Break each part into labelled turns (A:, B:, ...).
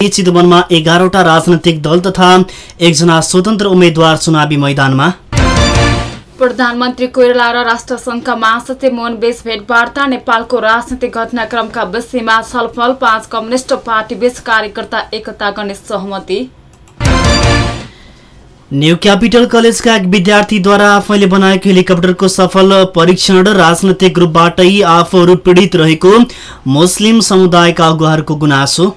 A: चितवनमा एघारवटा राजनैतिक दल तथा एकजना स्वतन्त्र उम्मेद्वार चुनावी मैदानमा।
B: प्रधानमन्त्री कोइराला र राष्ट्रसङ्घका महासचिव मोहन बेस भेटवार्ता नेपालको राजनैतिक घटनाक्रमका विषयमा छलफल पाँच कम्युनिष्ट पार्टीबीच कार्यकर्ता एकता गर्ने सहमति।
A: न्यू क्यापिटल कलेजका एक विद्यार्थीद्वारा आफैले बनाएको हेलिकप्टरको सफल परीक्षण राजनैतिक रूपबाटै आफूहरू पीडित रहेको मुस्लिम समुदायका अगुवाहरूको गुनासो।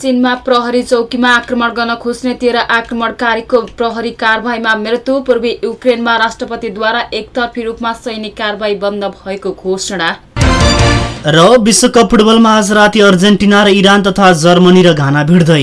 B: चीनमा प्रहरी चौकीमा आक्रमण गर्न खोज्ने तेह्र आक्रमणकारीको प्रहरी कारवाहीमा मृत्यु। पूर्वी युक्रेनमा राष्ट्रपतिद्वारा एकतर्फी रूपमा सैनिक कारवाही बन्द भएको घोषणा।
A: र विश्वकप फुटबलमा आज राति अर्जेन्टिना र इरान तथा जर्मनी र घाना भिड्दै।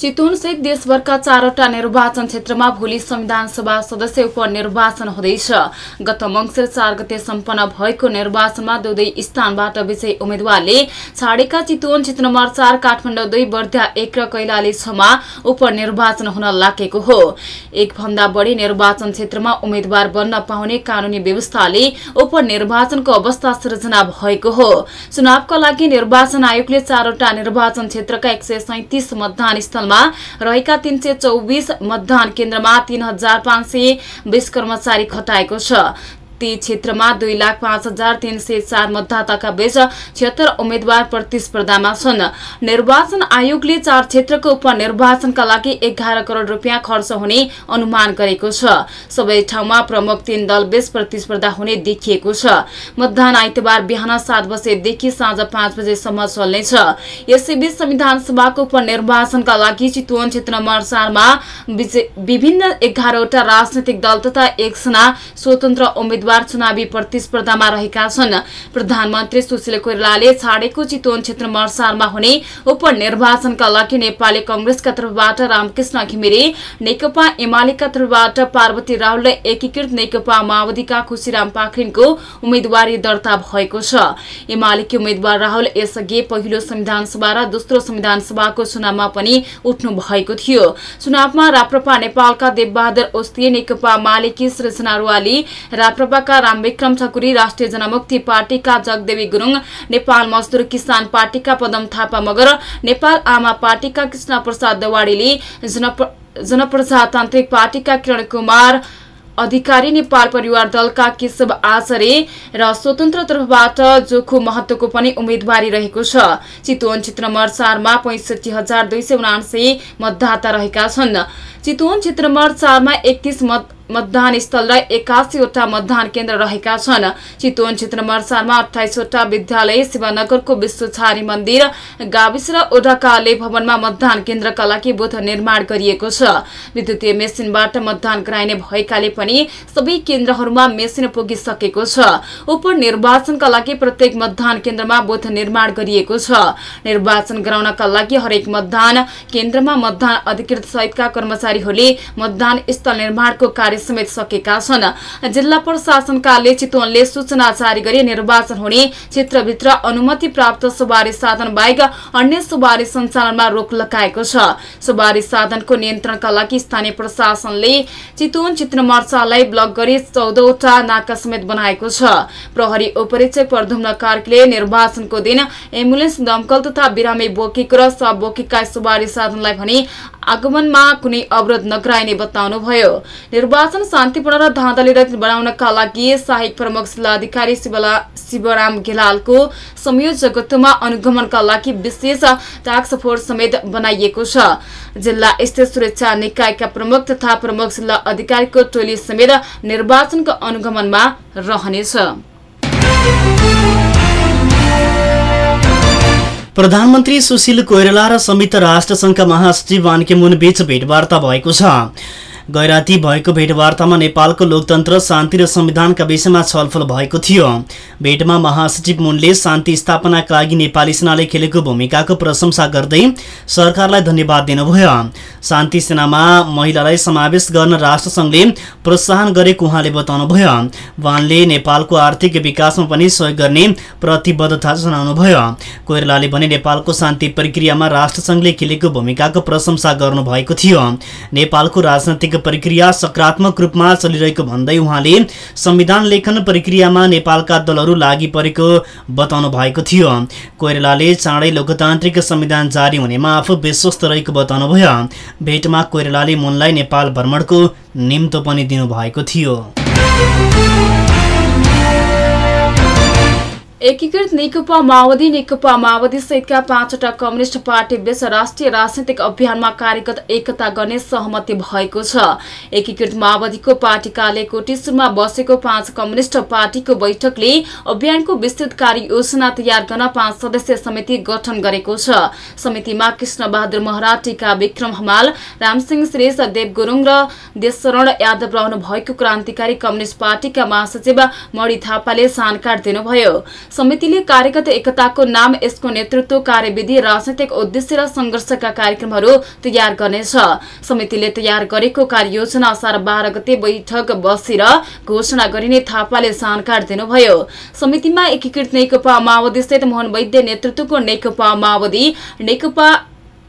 B: चितवनसहित देशभरका चारवटा निर्वाचन क्षेत्रमा भोलि संविधान सभा सदस्य उपनिर्वाचन हुँदैछ। गत मङ्सिर चार गते सम्पन्न भएको निर्वाचनमा दुई स्थानबाट विजयी उम्मेद्वारले छाडेका चितवन क्षेत्र नम्बर चार काठमाडौँ दुई बर्दिया एक र कैलाली छमा उपनिर्वाचन हुन लागेको हो। एक भन्दा बढी निर्वाचन क्षेत्रमा उम्मेद्वार बन्न पाउने कानूनी व्यवस्थाले उपनिर्वाचनको अवस्था सृजना भएको हो। चुनावका लागि निर्वाचन आयोगले चारवटा निर्वाचन क्षेत्रका एक मतदान स्थलमा रहेका तीन सय चौबिस मतदान केन्द्रमा तीन हजार पाँच सय बीस कर्मचारी खटाएको छ। ती क्षेत्रमा दुई लाख पाँच हजार तीन सय चार मतदाताका बीच छिहत्तर उम्मेद्वार प्रतिस्पर्धामा छन्। निर्वाचन आयोगले चार क्षेत्रको उपनिर्वाचनका लागि एघार करोड़ रुपियाँ खर्च हुने अनुमान गरेको छ। सबै ठाउँमा प्रमुख तीन दल बीच प्रतिस्पर्धा हुने देखिएको छ। मतदान आइतबार बिहान सात बजेदेखि साँझ पाँच बजेसम्म चल्नेछ। यसैबीच संविधान सभाको उपनिर्वाचनका लागि चितवन क्षेत्र नम्बर चारमा विभिन्न एघारवटा राजनैतिक दल तथा एकजना स्वतन्त्र उम्मेद्वार उम्मेद्वार चुनावी प्रतिस्पर्धामा रहेका छन्। प्रधानमन्त्री सुशील कोइरालाले छाडेको चितवन क्षेत्र मर्सारमा हुने उपनिर्वाचनका लागि नेपाली कंग्रेसका तर्फबाट रामकृष्ण घिमिरे नेकपा एमालेका तर्फबाट पार्वती राहुल र एकीकृत नेकपा माओवादीका खुशीराम पाखरिनको उम्मेद्वारी दर्ता भएको छ। एमालेकी उम्मेद्वार राहुल यसअघि पहिलो संविधान सभा र दोस्रो संविधान सभाको चुनावमा पनि उठ्नु भएको थियो। चुनावमा राप्रपा नेपालका देवबहादुर ओस्ती नेकपा मालेकी सृजना रुवाली राप्रपा नेकपाका रामविक्रम ठकुरी राष्ट्रिय जनमुक्ति पार्टीका जगदेवी गुरूङ नेपाल मजदुर किसान पार्टीका पदम थापा मगर नेपाल आमा पार्टीका कृष्ण प्रसाद देवाड़ीले जनप्रजातान्त्रिक पार्टीका किरण कुमार अधिकारी नेपाल परिवार दलका केशव आचार्य र स्वतन्त्र तर्फबाट जोखु महत्वको पनि उम्मेद्वारी रहेको छ चितवन क्षेत्र नम्बर चारमा पैसठी हजार दुई सय उनासी मतदाता रहेका छन् चितवन क्षेत्र नम्बर चारमा एकतिस मत मतदान स्थल र एकासीवटा मतदान केन्द्र रहेका छन्। चितवन क्षेत्र नम्बर चारमा अठाइसवटा विद्यालय शिवनगरको विश्वछारी मन्दिर गाविस र ओडाकाले भवनमा मतदान केन्द्रका लागि बुथ निर्माण गरिएको छ। विद्युतीय मेसिनबाट मतदान गराइने भएकाले पनि सबै केन्द्रहरूमा मेसिन पुगिसकेको छ। उपनिर्वाचनका लागि प्रत्येक मतदान केन्द्रमा बुथ निर्माण गरिएको छ। निर्वाचन गराउनका लागि हरेक मतदान केन्द्रमा मतदान अधिकृत सहितका कर्मचारीहरूले मतदान स्थल निर्माणको कार्य कार्य समेत सकेका छन्। जिल्ला प्रशासन कार्यालय चितवनले सूचना जारी गरी निर्वाचन हुने क्षेत्रभित्र अनुमति प्राप्त सवारी साधन बाहेक अन्य सवारी सञ्चालनमा रोक लगाएको छ। सवारी साधनको नियन्त्रणका लागि स्थानीय प्रशासनले चितवन चित्र मोर्चालाई ब्लक गरी चौधवटा नाका समेत बनाएको छ। प्रहरी उपरीक्षक प्रधुम्न कार्कीले निर्वाचनको दिन एम्बुलेन्स दमकल तथा बिरामी बोकेको र सब बोकेका सवारी साधनलाई भने आगमनमा कुनै अवरोध नगराइने बताउनुभयो। निर्वाचन शान्तिपूर्ण र धाँधली बनाउनका लागि सहायक प्रमुख जिल्लाधिकारी शिवराम गेलालको संयोजकत्वमा अनुगमनका लागि विशेष टास्क फोर्स समेत बनाइएको छ। जिल्ला स्थित सुरक्षा निकायका प्रमुख तथा प्रमुख जिल्ला अधिकारीको टोली समेत निर्वाचनको अनुगमनमा रहनेछ।
A: प्रधानमन्त्री सुशील कोइराला र संयुक्त राष्ट्रसङ्घका महासचिव वान केमुन बीच भेटवार्ता भएको छ। गैराती भएको भेटवार्तामा नेपालको लोकतन्त्र शान्ति र संविधानका विषयमा छलफल भएको थियो। भेटमा महासचिव मुनले शान्ति स्थापनाका लागि नेपाली सेनाले खेलेको भूमिकाको प्रशंसा गर्दै सरकारलाई धन्यवाद दिनुभयो। शान्ति सेनामा महिलालाई समावेश गर्न राष्ट्रसङ्घले प्रोत्साहन गरेको उहाँले बताउनुभयो। वानले नेपालको आर्थिक विकासमा पनि सहयोग गर्ने प्रतिबद्धता जनाउनुभयो। कोइरालाले भने नेपालको शान्ति प्रक्रियामा राष्ट्रसङ्घले खेलेको भूमिकाको प्रशंसा गर्नुभएको थियो। नेपालको राजनैतिक प्रक्रिया सकारात्मक रूपमा चलिरहेको भन्दै उहाँले संविधान लेखन प्रक्रियामा नेपालका दलहरू लागि परेको बताउनु भएको थियो। कोइरालाले चाँडै लोकतान्त्रिक संविधान जारी हुनेमा आफू विश्वस्त रहेको बताउनुभयो भेटमा कोइरालाले मुनलाई नेपाल भ्रमणको निम्तो पनि दिनुभएको थियो।
B: एकीकृत नेकपा माओवादी नेकपा माओवादी सहितका पाँचवटा कम्युनिष्ट पार्टी बीच राष्ट्रिय राजनैतिक अभियानमा कार्यगत एकता गर्ने सहमति भएको छ। एकीकृत माओवादीको पार्टी कार्य कोटेश्वरमा बसेको पाँच कम्युनिष्ट पार्टीको बैठकले अभियानको विस्तृत कार्ययोजना तयार गर्न पाँच सदस्यीय समिति गठन गरेको छ। समितिमा कृष्ण बहादुर महरा टीका विक्रम हमाल रामसिंह श्रेष देव गुरूङ र देशशरण यादव रहनु भएको क्रान्तिकारी कम्युनिष्ट पार्टीका महासचिव मणि थापाले जानकारी दिनुभयो। समितिले कार्यगत एकताको नाम यसको नेतृत्व कार्यविधि राजनैतिक उद्देश्य र संघर्षका कार्यक्रमहरू तयार गर्नेछ। समितिले तयार गरेको कार्ययोजना असार बाह्र गते बैठक बसेर घोषणा गरिने थापाले जानकारी दिनुभयो। समितिमा एकीकृत नेकपा माओवादी सहित मोहन वैद्य नेतृत्वको नेकपा माओवादी नेकपा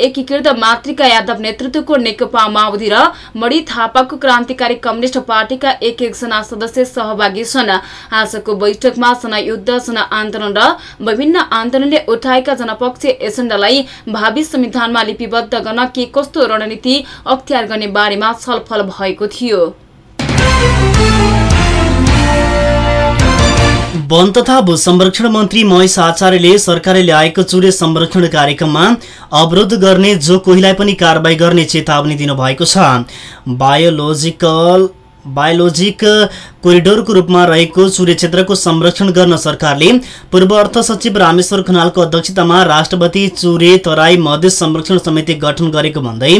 B: एकीकृत मातृका यादव नेतृत्वको नेकपा माओवादी र मणि थापाको क्रान्तिकारी कम्युनिष्ट पार्टीका एक एकजना सदस्य सहभागी छन्। आजको बैठकमा जनयुद्ध जनआन्दोलन र विभिन्न आन्दोलनले उठाएका जनपक्षीय एजेण्डालाई भावी संविधानमा लिपिबद्ध गर्न के कस्तो रणनीति अख्तियार गर्ने बारेमा छलफल भएको थियो।
A: वन तथा भू संरक्षण मन्त्री महेश आचार्यले सरकारले ल्याएको चुरे संरक्षण कार्यक्रममा अवरोध गर्ने जो कोहीलाई पनि कारवाही गर्ने चेतावनी दिनुभएको छ। बायोलोजिकल बायोलोजिक कोरिडोरको रूपमा रहेको चुरे क्षेत्रको संरक्षण गर्न सरकारले पूर्व अर्थ सचिव रामेश्वर खनालको अध्यक्षतामा राष्ट्रपति चुरे तराई मधेस संरक्षण समिति गठन गरेको भन्दै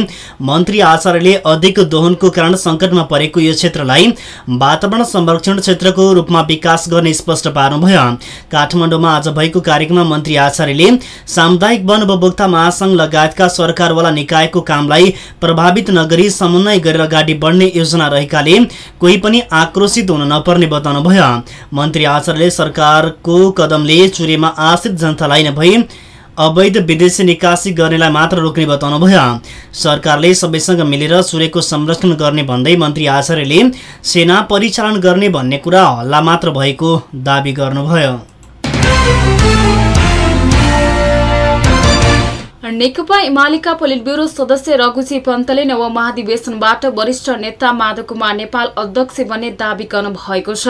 A: मन्त्री आचार्यले अधिक दोहनको कारण सङ्कटमा परेको यो क्षेत्रलाई वातावरण संरक्षण क्षेत्रको रूपमा विकास गर्ने स्पष्ट पार्नुभयो। काठमाडौँमा आज भएको कार्यक्रममा मन्त्री आचार्यले सामुदायिक वन उपभोक्ता महासंघ लगायतका सरकारवाला निकायको कामलाई प्रभावित नगरी समन्वय गरेर अगाडि बढ्ने योजना रहेकाले कोही पनि आक्रोशित हुन नपर्ने बताउनुभयो मन्त्री आचार्यले सरकारको कदमले चुरेमा आश्रित जनतालाई नभई अवैध विदेशी निकासी गर्नेलाई मात्र रोक्ने बताउनुभयो सरकारले सबैसँग मिलेर चुरेको संरक्षण गर्ने भन्दै मन्त्री आचार्यले सेना परिचालन गर्ने भन्ने कुरा हल्ला मात्र भएको दावी गर्नुभयो।
B: नेकपा एमालेका पोलिट ब्युरो सदस्य रघुजी पन्तले नव महाधिवेशनबाट वरिष्ठ नेता माधव कुमार नेपाल अध्यक्ष बन्ने दावी गर्नु भएको छ।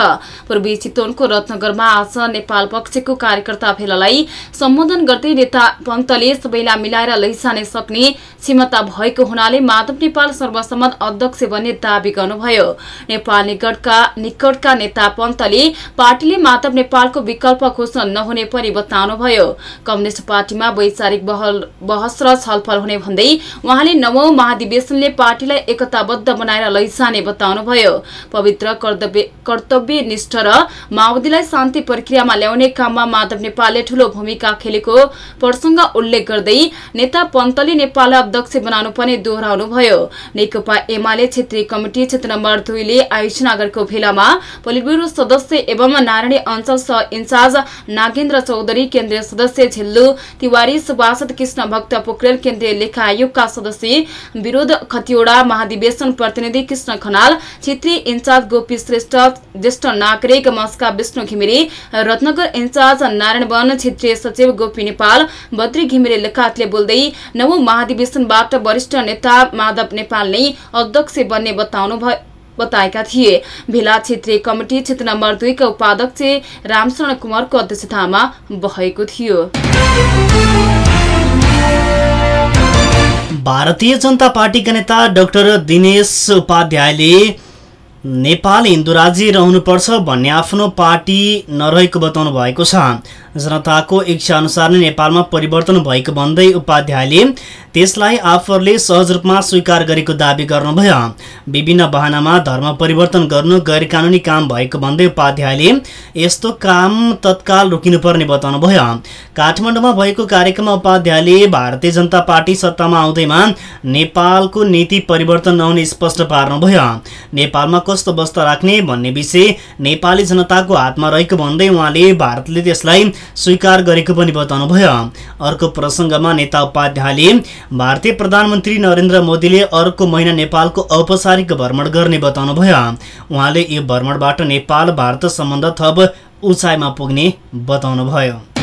B: पूर्वी चितवनको रत्नगरमा आज नेपाल पक्षको कार्यकर्ता भेलालाई सम्बोधन गर्दै नेता पन्तले सबैलाई मिलाएर लैजाने सक्ने क्षमता भएको हुनाले माधव नेपाल सर्वसम्मत अध्यक्ष बन्ने दावी गर्नुभयो। नेपाल निकटका निकटका नेता पन्तले पार्टीले माधव नेपालको विकल्प घोषणा नहुने पनि बताउनुभयो। कम्युनिष्ट पार्टीमा वैचारिक बहल बहस र छलफल हुने भन्दै उहाँले नवौं महाधिवेशनले पार्टीलाई एकताबद्ध बनाएर लैजाने बताउनुभयो। पवित्र कर्तव्य निष्ठ र माओवादीलाई शान्ति प्रक्रियामा ल्याउने काममा माधव नेपालले ठूलो भूमिका खेलेको प्रसंग उल्लेख गर्दै नेता पन्तले नेपाललाई अध्यक्ष बनाउनु पनि दोहोऱ्याउनुभयो नेकपा एमाले क्षेत्रीय कमिटी क्षेत्र नम्बर दुईले आयोजना गरेको भेलामा पोलिटब्युरो सदस्य एवं नारायणी अञ्चल सह इन्चार्ज नागेन्द्र चौधरी केन्द्रीय सदस्य झिल्लु तिवारी सुभाषद कृष्ण भक्त पोखरेल केन्द्रीय लेखा आयोगका सदस्य विरोध खतिवड़ा महाधिवेशन प्रतिनिधि कृष्ण खनाल क्षेत्रीय इन्चार्ज गोपी श्रेष्ठ ज्येष्ठ नागरिक मस्का विष्णु घिमिरे रत्नगर इन्चार्ज नारायण वन क्षेत्रीय सचिव गोपी नेपाल बद्री घिमिरे लेखातले बोल्दै नवौं महाधिवेशनबाट वरिष्ठ नेता माधव नेपाल नै अध्यक्ष बन्ने बताउनु बताएका थिए भेला क्षेत्रीय कमिटी क्षेत्र नम्बर दुईका उपाध्यक्ष रामशरण कुमारको अध्यक्षतामा भएको थियो
A: भारतीय जनता पार्टीका नेता डाक्टर दिनेश उपाध्यायले नेपाल हिन्दू राज्य रहनुपर्छ भन्ने आफ्नो पार्टी नरहेको बताउनु भएको छ। जनताको इच्छा अनुसार नै नेपालमा परिवर्तन भएको भन्दै उपाध्यायले त्यसलाई आफूहरूले सहज रूपमा स्वीकार गरेको दावी गर्नुभयो। विभिन्न वाहनामा धर्म परिवर्तन गर्नु गैर कानुनी काम भएको भन्दै उपाध्यायले यस्तो काम तत्काल रोकिनुपर्ने बताउनुभयो। काठमाडौँमा भएको कार्यक्रममा उपाध्यायले भारतीय जनता पार्टी सत्तामा आउँदैमा नेपालको नीति परिवर्तन नहुने स्पष्ट पार्नुभयो। नेपालमा कस्तो अवस्था राख्ने भन्ने विषय नेपाली जनताको हातमा रहेको भन्दै उहाँले भारतले त्यसलाई स्वीकार गरेको पनि बताउनुभयो। अर्को प्रसङ्गमा नेता उपाध्यायले भारतीय प्रधानमन्त्री नरेन्द्र मोदीले अर्को महिना नेपालको औपचारिक भ्रमण गर्ने बताउनुभयो। उहाँले यो भ्रमणबाट नेपाल भारत सम्बन्ध थप उचाइमा पुग्ने बताउनुभयो।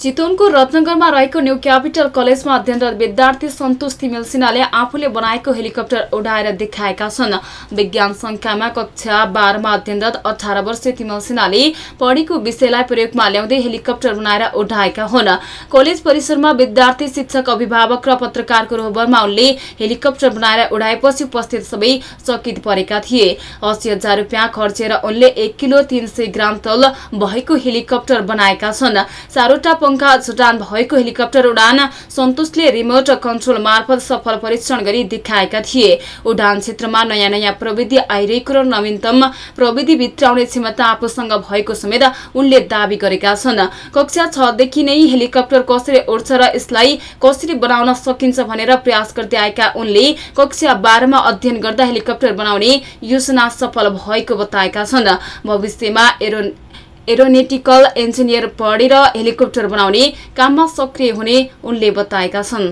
B: चितवनको रत्नगरमा रहेको न्यू क्यापिटल कलेजमा अध्ययनरत विद्यार्थी सन्तोष तिमेल सिन्हाले आफूले बनाएको हेलिकप्टर उडाएर देखाएका छन्। विज्ञान संख्यामा कक्षा बाह्रमा अध्ययनरत अठार वर्षीय तिमेल सिन्हाले पढेको विषयलाई प्रयोगमा ल्याउँदै हेलिकप्टर बनाएर उडाएका हुन्। कलेज परिसरमा विद्यार्थी शिक्षक अभिभावक र पत्रकारको रोहबरमा उनले हेलिकप्टर बनाएर उडाएपछि उपस्थित सबै चकित परेका थिए। अस्सी हजार रुपियाँ खर्चेर उनले एक किलो तीन ग्राम तल भएको हेलिकप्टर बनाएका छन्। चारवटा पंखा छुटान भएको हेलिकप्टर उडान सन्तोषले रिमोट कन्ट्रोल मार्फत सफल परीक्षण गरी देखाएका थिए। उडान क्षेत्रमा नयाँ नयाँ प्रविधि आइरहेको र नवीनतम प्रविधि भित्राउने क्षमता आफूसँग भएको समेत उनले दावी गरेका छन्। कक्षा छदेखि नै हेलिकप्टर कसरी उड्छ र यसलाई कसरी बनाउन सकिन्छ भनेर प्रयास गर्दै आएका उनले कक्षा बाह्रमा अध्ययन गर्दा हेलिकप्टर बनाउने योजना सफल भएको बताएका छन्। भविष्यमा एरो एरोनेटिकल इन्जिनियर पढेर हेलिकप्टर बनाउने काममा सक्रिय हुने उनले बताएका छन्।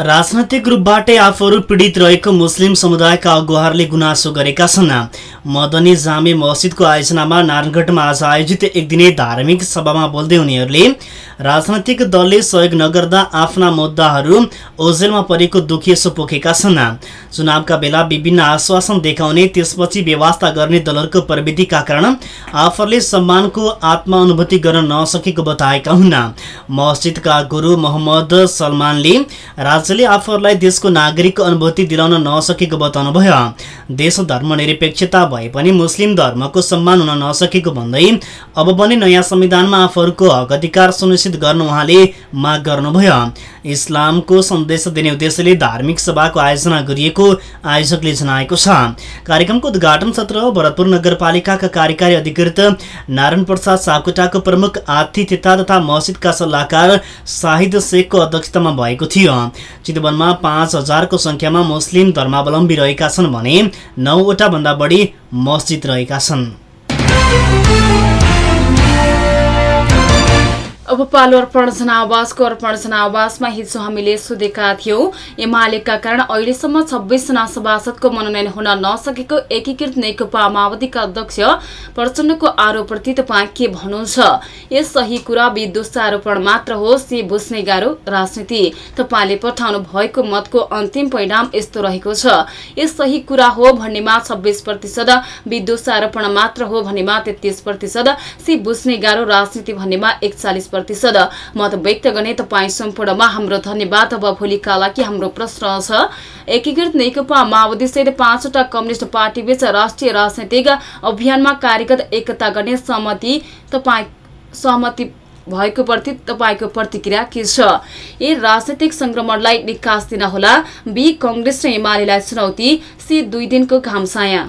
A: राजनैतिक रूपबाटै आफूहरू पीडित रहेको मुस्लिम समुदायका अगुवाहरूले गुनासो गरेका छन्। मदनी जामे मस्जिदको आयोजनामा नारायणगढमा आज आयोजित एक दिने धार्मिक सभामा बोल्दै उनीहरूले राजनैतिक दलले सहयोग नगर्दा आफ्ना मुद्दाहरू ओझेलमा परेको दुखिएसो पोखेका छन्। चुनावका बेला विभिन्न आश्वासन देखाउने त्यसपछि व्यवस्था गर्ने दलहरूको प्रविधिका कारण आफूहरूले सम्मानको आत्मानुभूति गर्न नसकेको बताएका हुन्। मस्जिदका गुरु मोहम्मद सलमानले राज्यले आफूहरूलाई देशको नागरिकको अनुभूति दिलाउन नसकेको बताउनुभयो। देश धर्मनिरपेक्षता भए पनि मुस्लिम धर्मको सम्मान हुन नसकेको भन्दै अब पनि नयाँ संविधानमा आफूहरूको हक अधिकार सुनिश्चित गर्न उहाँले माग गर्नुभयो। इस्लामको सन्देश दिने उद्देश्यले धार्मिक सभाको आयोजना गरिएको आयोजकले जनाएको छ। कार्यक्रमको उद्घाटन सत्र भरतपुर नगरपालिकाका कार्यकारी अधिकृत नारायण प्रसाद सापकोटाको प्रमुख आतिथ्यता तथा मस्जिदका सल्लाहकार शाहिद शेखको अध्यक्षतामा भएको थियो। चितवनमा पाँच हजारको संख्यामा मुस्लिम धर्मावलम्बी रहेका छन् भने नौवटा भन्दा बढी मस्जिद रहेका छन्।
B: अब पालो अर्पण जनावासको अर्पण जनावासमा हिजो हामीले सोधेका थियौं एमालेका कारण अहिलेसम्म छब्बीसजना सभासदको मनोनयन हुन नसकेको एकीकृत नेकपा माओवादीका अध्यक्ष प्रचण्डको आरोपप्रति तपाईँ के भन्नुहुन्छ? यस सही कुरा विदोषारोपण मात्र हो से बुझ्ने गाह्रो राजनीति। तपाईँले पठाउनु भएको मतको अन्तिम परिणाम यस्तो रहेको छ। यस सही कुरा हो भन्नेमा छब्बीस प्रतिशत विदोषारोपण मात्र हो भन्नेमा तेत्तिस प्रतिशत से बुझ्ने गाह्रो राजनीति भन्नेमा एकचालिस प्रतिशत। मत व्यक्त गर्ने तपाईँ सम्पूर्णमा हाम्रो धन्यवाद। अब भोलिका लागि हाम्रो प्रश्न छ? एकीकृत नेकपा माओवादी सहित पाँचवटा कम्युनिष्ट पार्टीबीच राष्ट्रिय राजनैतिक अभियानमा कार्यगत एकता गर्ने सहमति तपाईँ सहमति भएको प्रति तपाईँको प्रतिक्रिया के छ? ए राजनैतिक संक्रमणलाई निकास दिन होला बी कंग्रेस र एमालेलाई चुनौती। सी दुई दिनको घामसाया।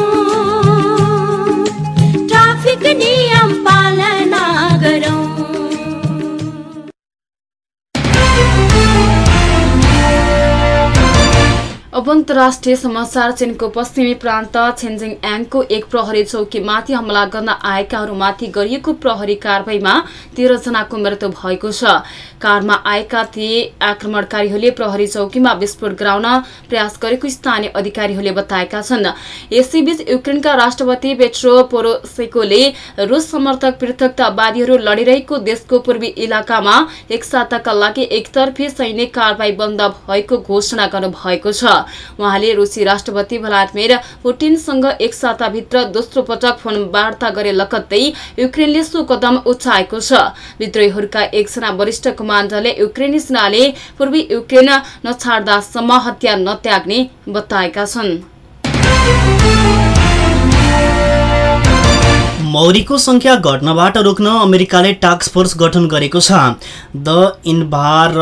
B: अन्तर्राष्ट्रिय समाचार चीनको पश्चिमी प्रान्त छेन्जिङ याङको एक प्रहरी चौकीमाथि हमला गर्न आएकाहरूमाथि गरिएको प्रहरी कारवाहीमा तेह्रजनाको मृत्यु भएको छ। कारमा आएका ती आक्रमणकारीहरूले प्रहरी चौकीमा विस्फोट गराउन प्रयास गरेको स्थानीय अधिकारीहरूले बताएका छन्। यसैबीच युक्रेनका राष्ट्रपति पेट्रो पोरोसेकोले रुस समर्थक पृथकतावादीहरू लडिरहेको देशको पूर्वी इलाकामा एक साताका लागि एकतर्फी सैनिक कारवाही बन्द भएको घोषणा गर्नुभएको छ। उहाँले रुसी राष्ट्रपति भ्लादिमिर पुटिनसँग एक साताभित्र दोस्रो पटक फोन वार्ता गरे लगत्तै युक्रेनले सो कदम उठाएको छ। विद्रोहीहरूका एकजना वरिष्ठ कमाण्डरले युक्रेनी सेनाले पूर्वी युक्रेन नछाड्दासम्म हतियार नत्याग्ने बताएका छन्।
A: मौरीको संख्या घट्नबाट रोक्न अमेरिकाले टास्क फोर्स गठन गरेको छ। The इन्भार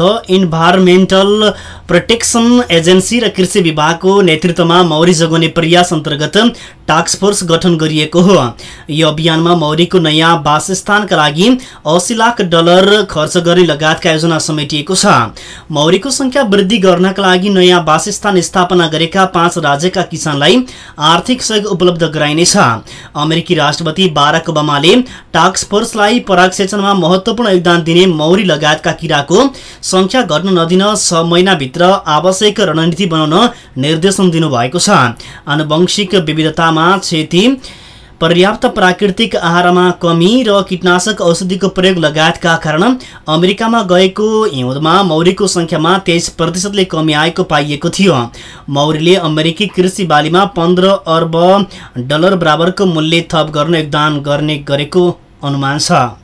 A: the environmental protection agency र कृषि विभागको नेतृत्वमा मौरी जोगाउने प्रयास अन्तर्गत टास्क फोर्स गठन गरिएको हो। यो अभियानमा मौरीको नयाँ वासस्थानका लागि अस्सी लाख डलर खर्च गर्ने लगायतका योजना समेटिएको छ। मौरीको संख्या वृद्धि गर्नका लागि नयाँ वासस्थान स्थापना गरेका पाँच राज्यका किसानलाई आर्थिक सहयोग उपलब्ध गराइनेछ। अमेरिकी राष्ट्रपति बाराक ओबामाले टास्क फोर्सलाई पराग सेचनमा महत्वपूर्ण योगदान दिने मौरी लगायतका किराको संख्या घट्न नदिन छ महिनाभित्र आवश्यक रणनीति बनाउन निर्देशन दिनुभएको छ। आनुवंशिक विविधतामा क्षति पर्याप्त प्राकृतिक आहारमा कमी र कीटनाशक औषधिको प्रयोग लगायतका कारण अमेरिकामा गएको हिउँदमा मौरीको संख्यामा तेइस प्रतिशतले कमी आएको पाइएको थियो। मौरीले अमेरिकी कृषि बालीमा पन्ध्र अर्ब डलर बराबरको मूल्य थप गर्न योगदान गर्ने गरेको अनुमान छ।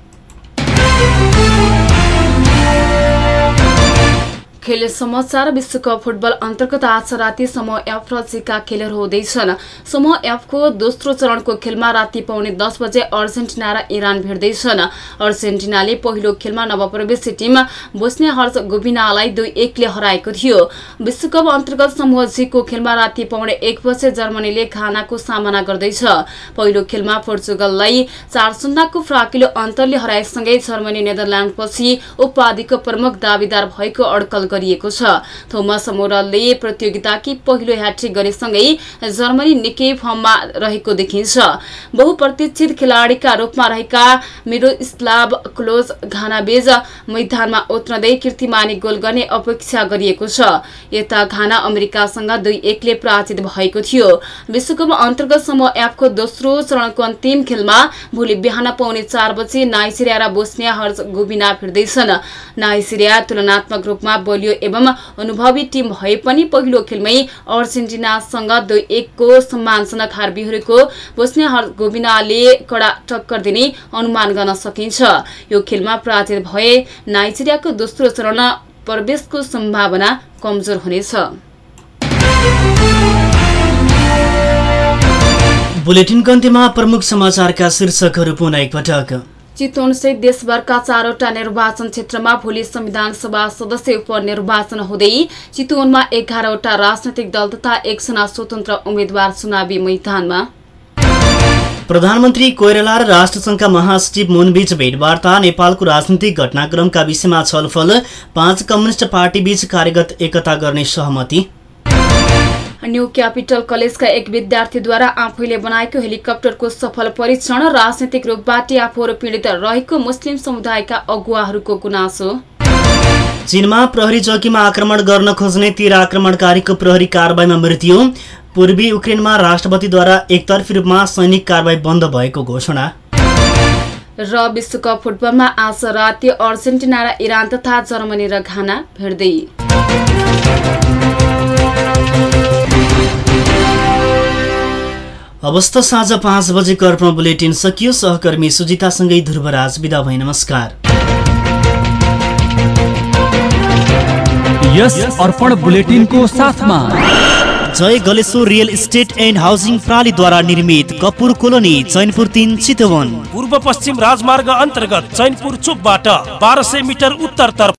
B: खेल समाचार विश्वकप फुटबल अन्तर्गत आज राति समूह एफ र जीका खेलहरू हुँदैछन्। समूह एफको दोस्रो चरणको खेलमा राति पाउने दस बजे अर्जेन्टिना र इरान भिड्दैछन् अर्जेन्टिनाले पहिलो खेलमा नवप्रवेशी टिम बोस्निया हर्ज गोबिनालाई दुई एकले हराएको थियो। विश्वकप अन्तर्गत समूह जीको खेलमा राति पाउने एक बजे जर्मनीले घानाको सामना गर्दैछ। पहिलो खेलमा पोर्चुगललाई चार शून्यको फ्राकिलो अन्तरले हराएसँगै जर्मनी नेदरल्याण्डपछि उपाधिको प्रमुख दावीदार भएको अड्कल गरिएको छ। थोमस मोरलले प्रतियोगिताकी पहिलो ह्याट्रिक गरेसँगै जर्मनी निकै फर्ममा रहेको देखिन्छ। बहुप्रतीक्षित खेलाडीका रूपमा रहेका मिरो स्लाभ क्लोज घानाबेज मैदानमा उत्रँदै कीर्तिमानी गोल गर्ने अपेक्षा गरिएको छ। यता घाना अमेरिकासँग दुई एकले पराजित भएको थियो। विश्वकप अन्तर्गत समूह एपको दोस्रो चरणको अन्तिम खेलमा भोलि बिहान पाउने चार बजे नाइजेरिया र बोस्निया हर्ज गोबिना भिड्दैछन् नाइजेरिया तुलनात्मक रूपमा बलियो एवं अनुभवी टिम भए पनि पहिलो खेलमै अर्जेन्टिनासँग दुई एकको सम्मानजनक हार बिहोरेको हर्जगोबिनाले कडा टक्कर दिने अनुमान गर्न सकिन्छ। यो खेलमा पराजित भए नाइजेरियाको दोस्रो चरण प्रवेशको सम्भावना कमजोर हुनेछ।
A: बुलेटिनको अन्त्यमा प्रमुख समाचारका शीर्षकहरू पुनः एकपटक।
B: चितवनसहित देशभरका चारवटा निर्वाचन क्षेत्रमा भोलि संविधान सभा सदस्य उपनिर्वाचन हुँदै चितवनमा एघारवटा राजनैतिक दल तथा एकजना स्वतन्त्र उम्मेद्वार चुनावी मैदानमा।
A: प्रधानमन्त्री कोइराला र राष्ट्रसङ्घका महासचिव मुनबीच भेटवार्ता नेपालको राजनीतिक घटनाक्रमका विषयमा छलफल पाँच कम्युनिष्ट पार्टीबीच कार्यगत एकता गर्ने सहमति।
B: न्यू क्यापिटल कलेजका एक विद्यार्थीद्वारा आफैले बनाएको हेलिकप्टरको सफल परीक्षण राजनैतिक रूपबाट आफूहरू पीडित रहेको मुस्लिम समुदायका अगुवाहरूको गुनासो।
A: चीनमा प्रहरी चौकीमा आक्रमण गर्न खोज्ने तेह्र आक्रमणकारीको प्रहरी कारवाहीमा मृत्यु। पूर्वी युक्रेनमा राष्ट्रपतिद्वारा एकतर्फी रूपमा सैनिक कारवाही बन्द भएको घोषणा।
B: र विश्वकप फुटबलमा आज राति अर्जेन्टिना र इरान तथा जर्मनी र घाना भेट्दै
A: अवस्था साँझ पाँच बजेको अर्पण बुलेटिन सकियो। सहकर्मी सुजितासँगै ध्रुवराज विदा भए नमस्कार।
C: यस अर्पण बुलेटिनको साथमा।
A: Jai Galeshwar real estate and housing प्रणालीद्वारा निर्मित कपुर कोलोनी चैनपुर तिन चितवन।
D: पूर्व पश्चिम राजमार्ग अन्तर्गत चैनपुर चोकबाट बाह्र सय मिटर उत्तरतर्फ